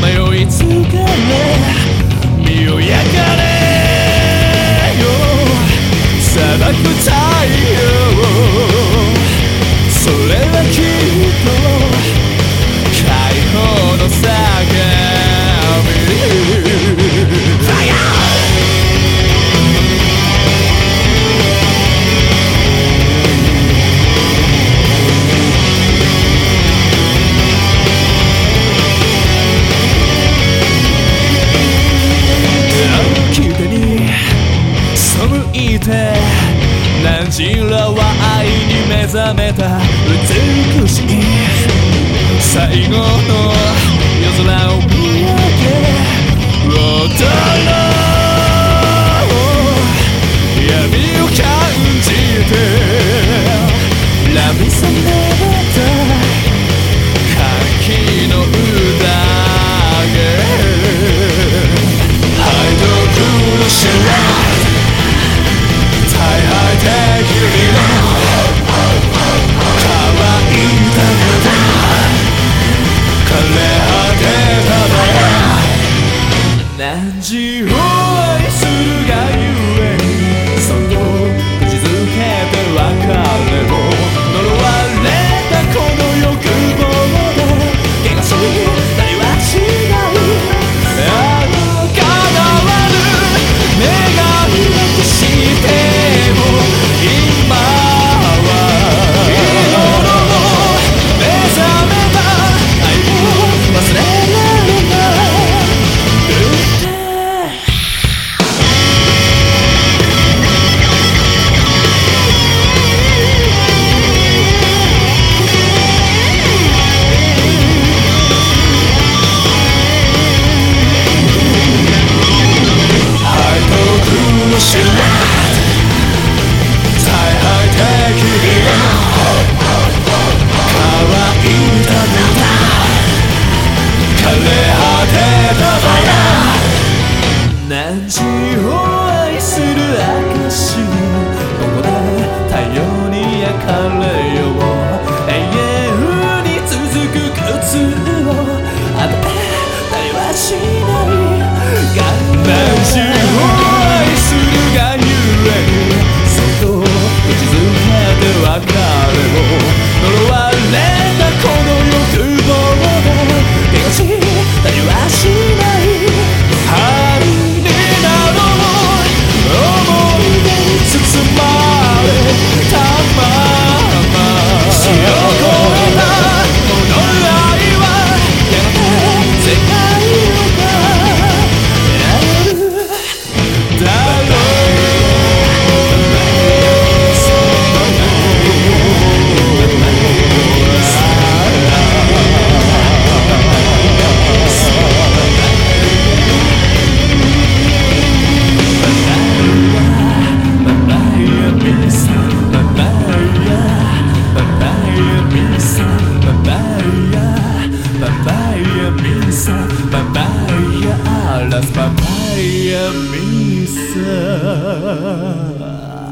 没么又一次个人？めた美しい最後の夜空を見上げ踊ろう。感じを愛する呃呃